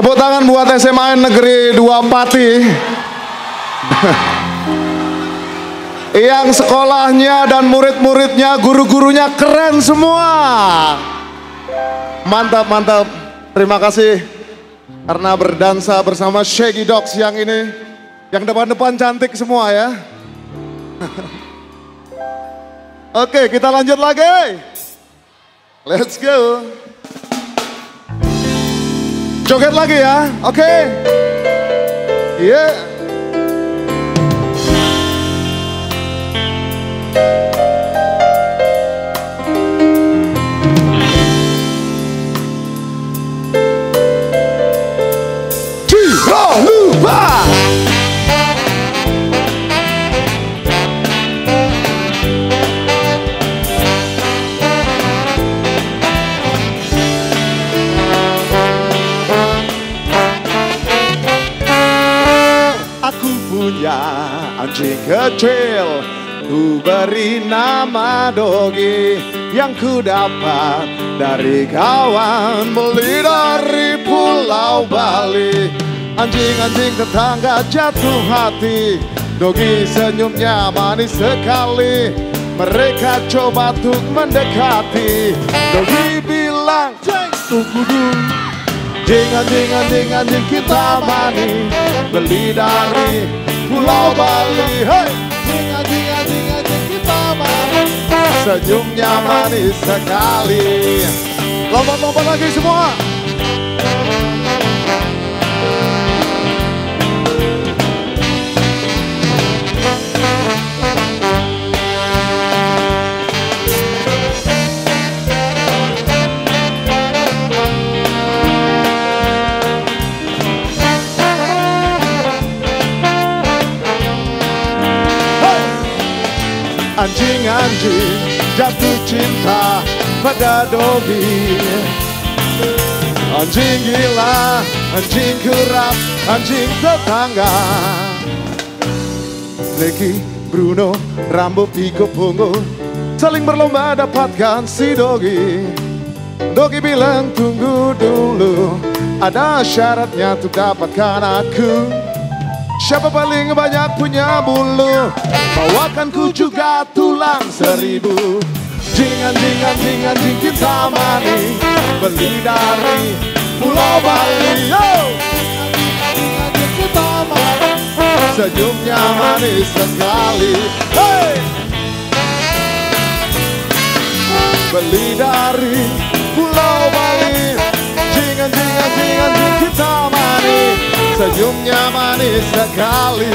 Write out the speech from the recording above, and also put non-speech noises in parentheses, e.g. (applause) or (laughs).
Tepuk tangan buat SMA Negeri Dua Pati. (laughs) Yang sekolahnya dan murid-muridnya, guru-gurunya keren semua. Mantap, mantap. Terima kasih karena berdansa bersama Shaggy Dogs yang ini. Yang depan-depan cantik semua ya. (laughs) Oke, kita lanjut lagi. Let's go. Joget lagi ya, oke? Okay. Iya. Yeah. Punya anjing kecil Ku beri nama Dogi Yang ku dapat dari kawan Beli dari pulau Bali. Anjing-anjing tetangga jatuh hati. Dogi senyumnya manis sekali. Mereka coba untuk mendekati. Dogi bilang tunggu dulu Anjing, anjing, anjing, anjing kita mani Beli dari pulau Bali kita Senyumnya manis sekali. Lompat-lompat lagi semua anjing-anjing jatuh cinta pada Dogi Anjing gila, anjing kerap, anjing tetangga. Leki, Bruno, Rambo, Piko, Pongo Saling berlomba dapatkan si Dogi Dogi bilang tunggu dulu Ada syaratnya untuk dapatkan aku Siapa paling banyak punya bulu? Bawakan ku juga tulang seribu. Jingan, jingan, jingan, jing kita mani Beli dari Pulau Bali. Yo! Senyumnya manis sekali. Hey! Beli dari Pulau Bali. Jingan, jingan, jingan, jing kita mani Senyumnya manis sekali